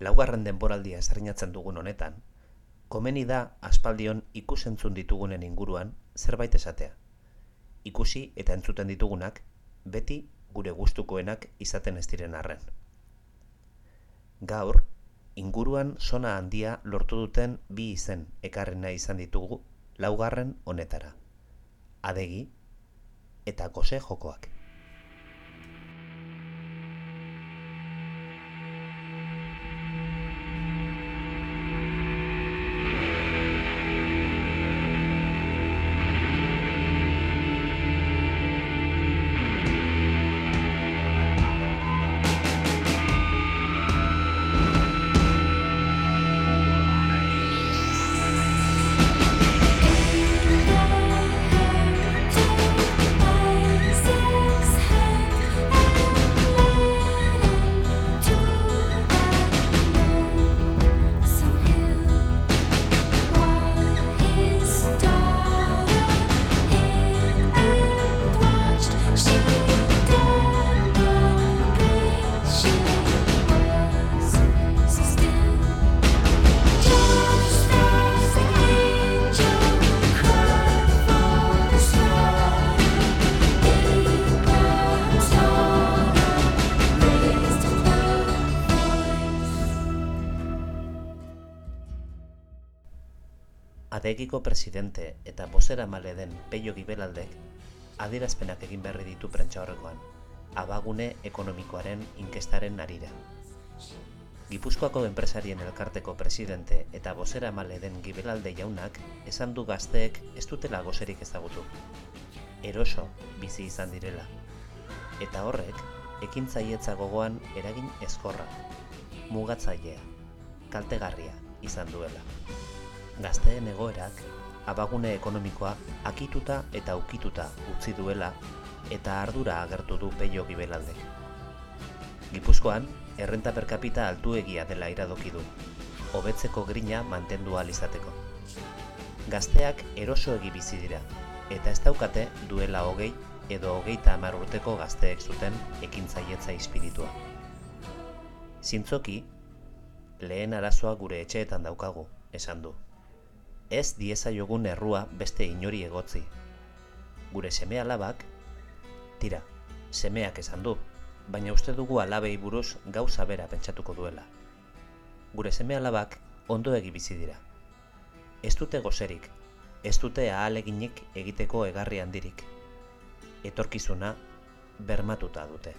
laugarren denboraldia esarinatzen dugun honetan, komeni da aspaldion ikusentzun ditugunen inguruan zerbait esatea. Ikusi eta entzuten ditugunak, beti gure gustukoenak izaten ez diren arren. Gaur, inguruan sona handia lortu duten bi izen ekarrena izan ditugu laugarren honetara. Adegi eta gose jokoak. Adegiko presidente eta bosera male den peio gibelaldek adierazpenak egin berri ditu prentsa horrekoan, abagune ekonomikoaren inkestaren narira. Gipuzkoako enpresarien elkarteko presidente eta bosera male den gibelalde jaunak esan du gazteek ez dutela gozerik ezagutu. Eroso bizi izan direla. Eta horrek, ekintzaietza gogoan eragin ezkorra, mugatzailea, kaltegarria izan duela gazteen egoerak abagune ekonomikoa akituta eta ukituta utzi duela eta ardura agertu du peio gibelaldek. Gipuzkoan, errenta per capita altuegia dela iradoki du, hobetzeko grina mantendu izateko. Gazteak eroso egi bizi dira, eta ez daukate duela hogei edo hogeita hamar urteko gazteek zuten ekintzaietza espiritua. Zintzoki, lehen arazoa gure etxeetan daukagu, esan du ez dieza jogun errua beste inori egotzi. Gure seme alabak, tira, semeak esan du, baina uste dugu alabei buruz gauza bera pentsatuko duela. Gure seme alabak ondo bizi dira. Ez dute gozerik, ez dute ahaleginik egiteko egarri handirik. Etorkizuna bermatuta dute.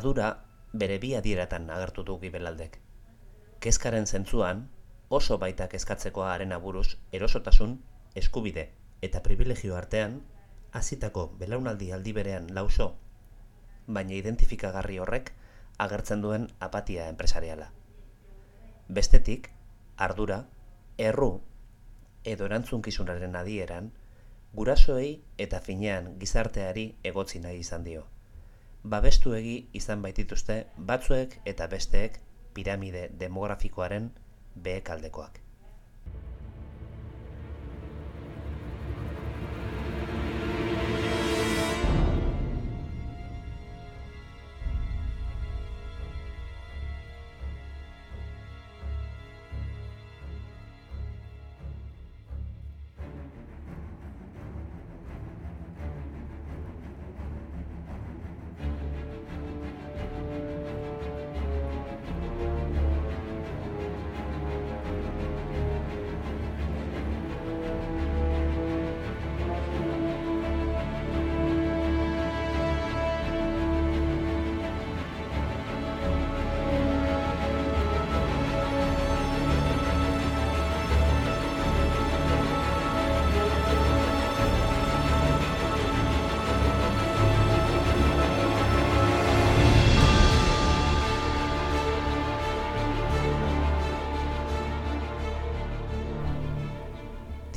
Ardura bere bi adieratan agertu du gibelaldek. Kezkaren zentzuan, oso baita kezkatzeko haren aburuz erosotasun, eskubide eta privilegio artean, hasitako belaunaldi aldi berean lauso, baina identifikagarri horrek agertzen duen apatia enpresariala. Bestetik, ardura, erru edo erantzunkizunaren adieran, gurasoei eta finean gizarteari egotzi nahi izan dio babestuegi izan baitituzte batzuek eta besteek piramide demografikoaren behekaldekoak.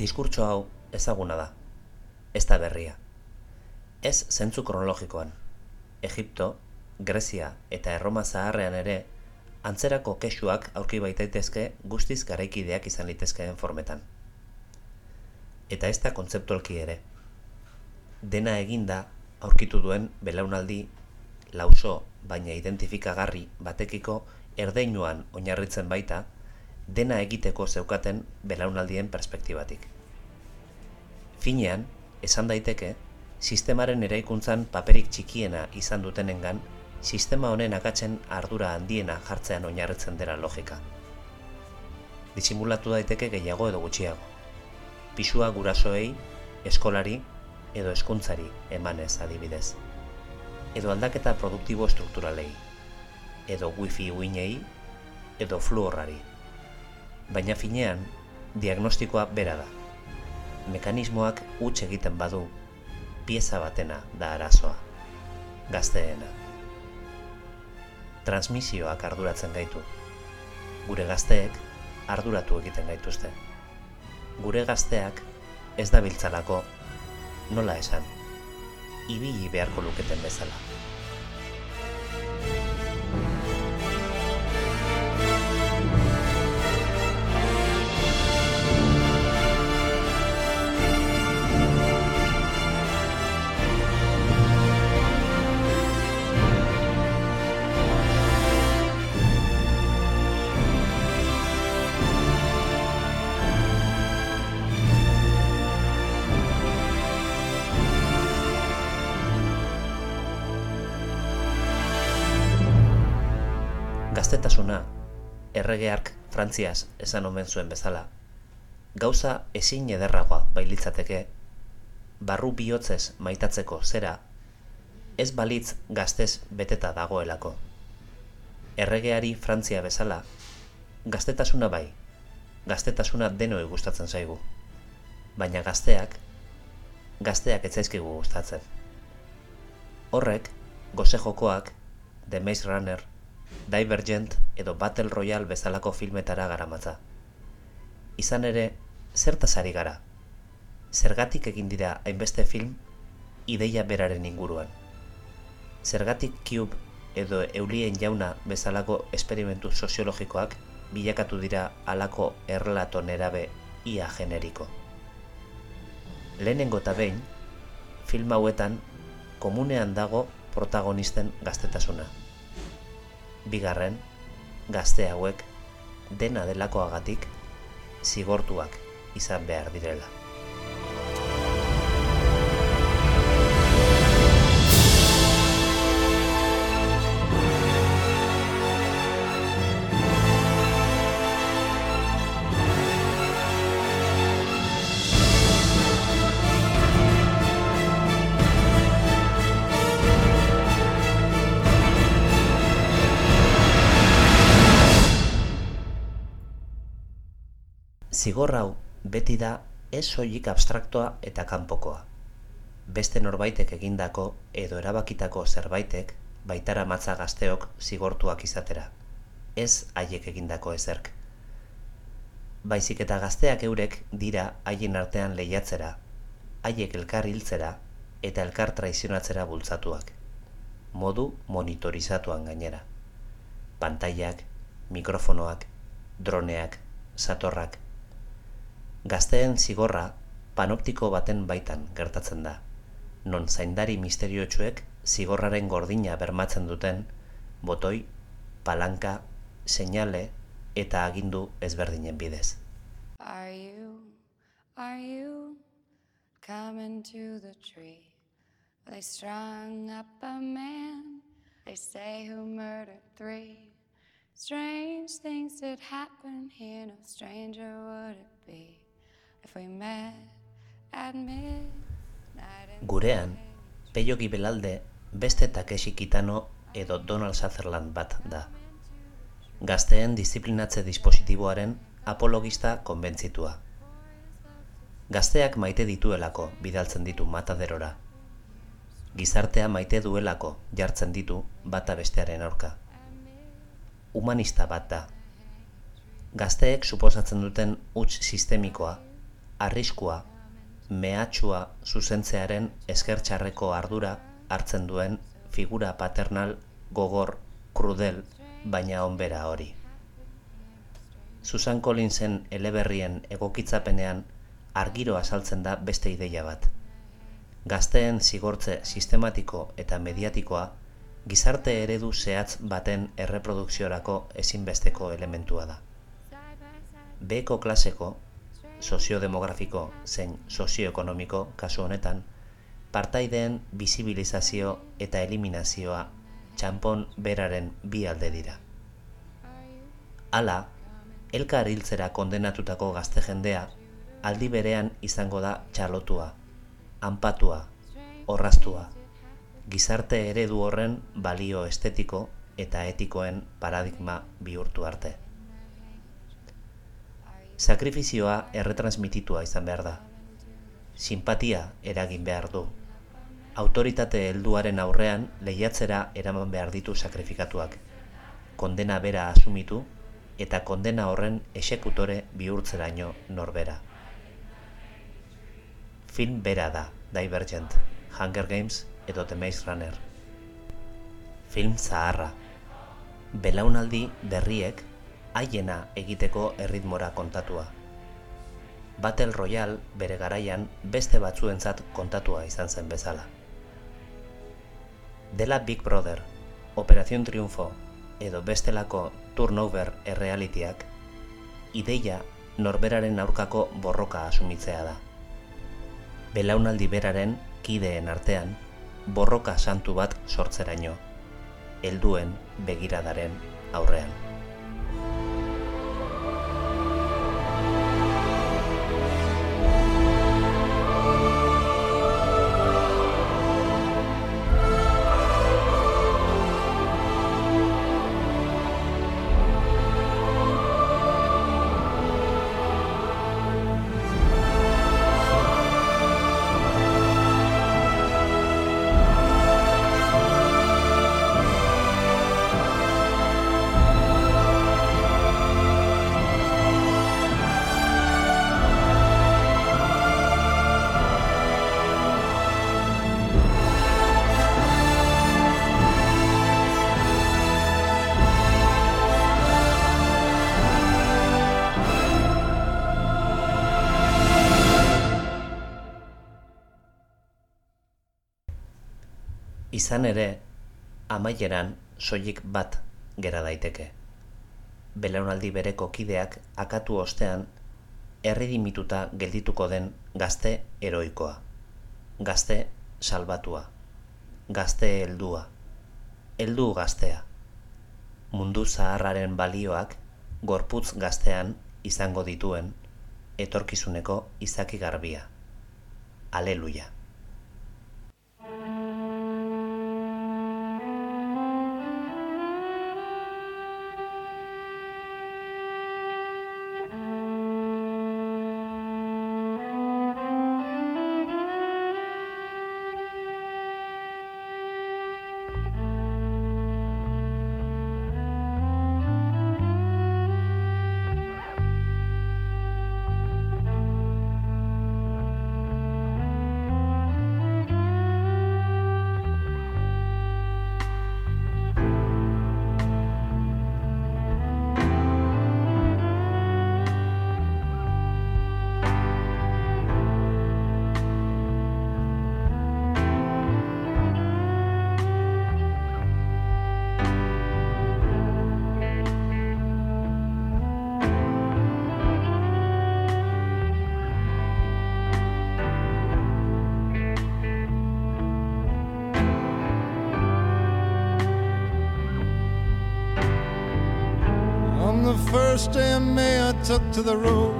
Diskurtso hau ezaguna da, ez da berria. Ez zentzu kronologikoan. Egipto, Grezia eta Erroma zaharrean ere, antzerako kesuak aurki baitaitezke guztiz garaikideak izan litezkeen formetan. Eta ez da kontzeptualki ere. Dena eginda aurkitu duen belaunaldi lauso baina identifikagarri batekiko erdeinuan oinarritzen baita, dena egiteko zeukaten belaunaldien perspektibatik. Finean, esan daiteke, sistemaren eraikuntzan paperik txikiena izan dutenengan, sistema honen akatzen ardura handiena jartzean oinarritzen dela logika. Disimulatu daiteke gehiago edo gutxiago. Pisua gurasoei, eskolari edo eskuntzari emanez adibidez. Edo aldaketa produktibo strukturalei. Edo wifi uinei, edo fluorrari baina finean diagnostikoa bera da. Mekanismoak huts egiten badu, pieza batena da arazoa, gazteena. Transmisioak arduratzen gaitu. Gure gazteek arduratu egiten gaituzte. Gure gazteak ez da biltzalako nola esan, ibili beharko luketen bezala. Gaztetasuna, erregeark frantziaz esan omen zuen bezala, gauza ezin ederragoa bailitzateke, barru bihotzez maitatzeko zera, ez balitz gaztez beteta dagoelako. Erregeari Frantzia bezala, gaztetasuna bai, gaztetasuna denoi gustatzen zaigu. Baina gazteak, gazteak etzaizkigu gustatzen. Horrek, goze jokoak, The Maze Runner, Divergent edo Battle Royale bezalako filmetara garamatza. Izan ere, zertaz ari gara? Zergatik egin dira hainbeste film ideia beraren inguruan. Zergatik Cube edo Eulien jauna bezalako esperimentu soziologikoak bilakatu dira alako errelato nerabe ia generiko. Lehenengo eta behin, film hauetan komunean dago protagonisten gaztetasuna bigarren, gazte hauek dena delakoagatik zigortuak izan behar direla. Zigor hau beti da ez soilik abstraktoa eta kanpokoa. Beste norbaitek egindako edo erabakitako zerbaitek baitara matza gazteok zigortuak izatera. Ez haiek egindako ezerk. Baizik eta gazteak eurek dira haien artean lehiatzera, haiek elkar hiltzera eta elkar traizionatzera bultzatuak. Modu monitorizatuan gainera. Pantailak, mikrofonoak, droneak, satorrak, Gazteen zigorra panoptiko baten baitan gertatzen da, non zaindari misteriotsuek zigorraren gordina bermatzen duten botoi, palanka, seinale eta agindu ezberdinen bidez. Are you, are you coming to the tree? They strung up a man, they say who murdered three. Strange things did happen here, no stranger would it be. Gurean, Peio Gibelalde beste Takeshi Kitano edo Donald Sutherland bat da. Gazteen disiplinatze dispositiboaren apologista konbentzitua. Gazteak maite dituelako bidaltzen ditu mataderora. Gizartea maite duelako jartzen ditu bata bestearen aurka. Humanista bat da. Gazteek suposatzen duten huts sistemikoa arriskua, mehatxua zuzentzearen eskertxarreko ardura hartzen duen figura paternal gogor, krudel, baina onbera hori. Susan Collinsen eleberrien egokitzapenean argiro azaltzen da beste ideia bat. Gazteen zigortze sistematiko eta mediatikoa gizarte eredu zehatz baten erreprodukziorako ezinbesteko elementua da. Beko klaseko, soziodemografiko zein sozioekonomiko kasu honetan, partaideen bizibilizazio eta eliminazioa txampon beraren bi alde dira. Hala, elkar hiltzera kondenatutako gazte jendea aldi berean izango da txalotua, anpatua, orraztua, gizarte eredu horren balio estetiko eta etikoen paradigma bihurtu arte. Sakrifizioa erretransmititua izan behar da. Simpatia eragin behar du. Autoritate helduaren aurrean lehiatzera eraman behar ditu sakrifikatuak. Kondena bera asumitu eta kondena horren esekutore bihurtzeraino norbera. Film bera da, Divergent, Hunger Games edo The Maze Runner. Film zaharra. Belaunaldi berriek haiena egiteko erritmora kontatua. Battle Royale bere garaian beste batzuentzat kontatua izan zen bezala. Dela Big Brother, Operación Triunfo edo bestelako turnover errealitiak, ideia norberaren aurkako borroka asumitzea da. Belaunaldi beraren kideen artean borroka santu bat sortzeraino, helduen begiradaren aurrean. Izan ere, amaieran soilik bat gera daiteke. Belaunaldi bereko kideak akatu ostean erridimituta geldituko den gazte heroikoa. Gazte salbatua. Gazte heldua. Heldu gaztea. Mundu zaharraren balioak gorputz gaztean izango dituen etorkizuneko izaki garbia. Aleluia. First day of May, I took to the road.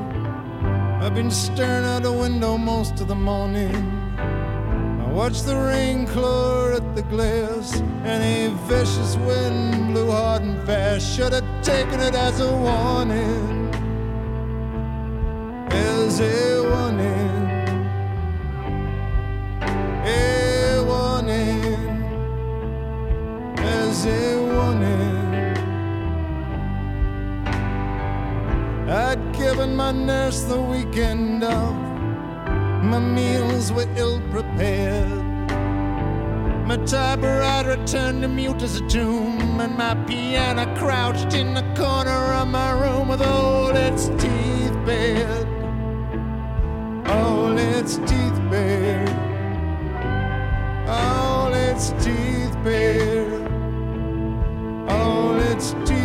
I've been staring out the window most of the morning. I watched the rain claw at the glass, and a vicious wind blew hard and fast. Should have taken it as a warning, as a warning, a warning, as a given my nurse the weekend off. My meals were ill prepared. My typewriter turned to mute as a tomb, and my piano crouched in the corner of my room with all its teeth bared. All its teeth bared. All its teeth bared. All its teeth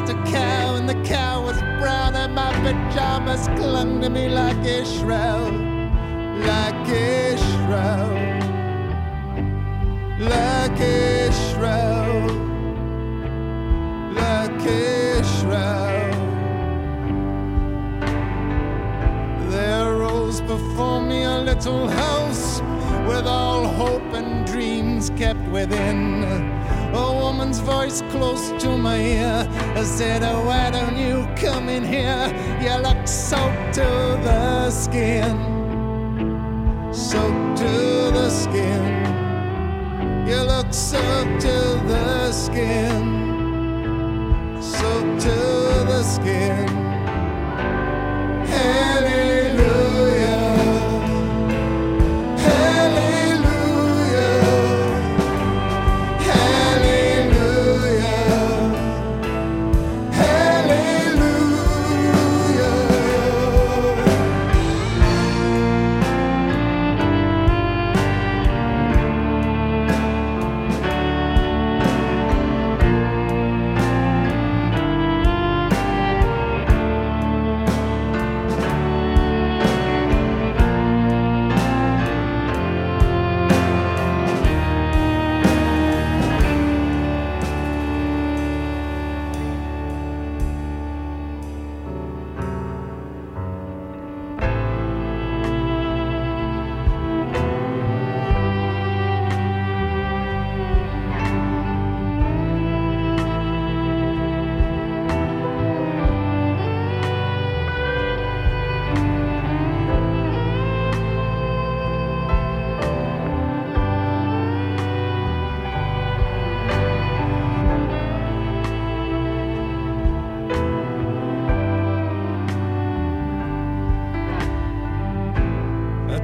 passed a cow, and the cow was brown, and my pajamas clung to me like a shroud, like a shroud, like a shroud, like a shroud. There rose before me a little house with all hope and dreams kept within. A woman's voice close to my ear said, oh, Why don't you come in here? You look soaked to the skin. Soaked to the skin. You look soaked to the skin. Soaked to the skin.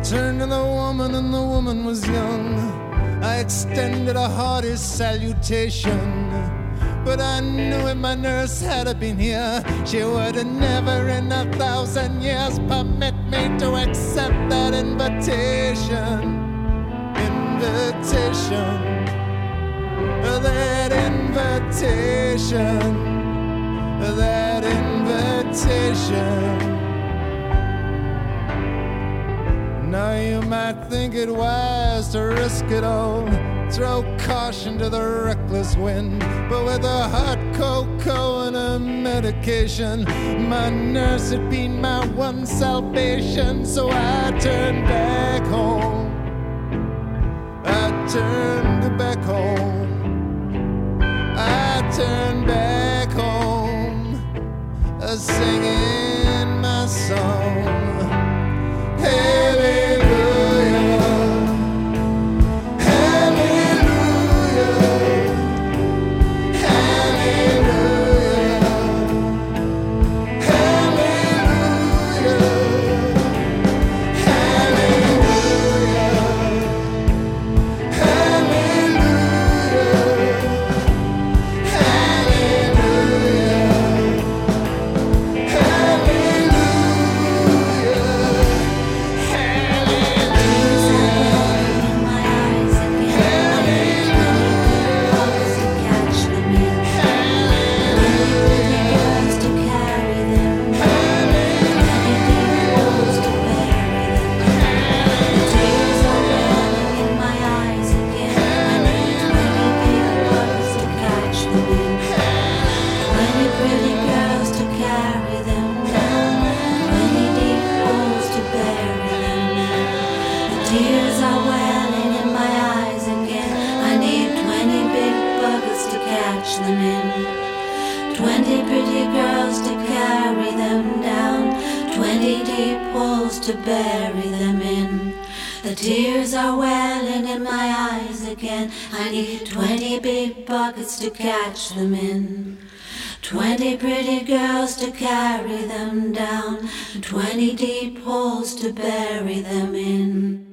Turned to the woman, and the woman was young. I extended a hearty salutation. But I knew if my nurse had been here, she would have never in a thousand years permit me to accept that invitation. Invitation. That invitation. That invitation. Now you might think it wise to risk it all. Throw caution to the reckless wind. But with a hot cocoa and a medication, my nurse had been my one salvation. So I turned back home. I turned back home. I turned back home. Singing my song heaven. Bury them in. The tears are welling in my eyes again. I need twenty big buckets to catch them in. Twenty pretty girls to carry them down, twenty deep holes to bury them in.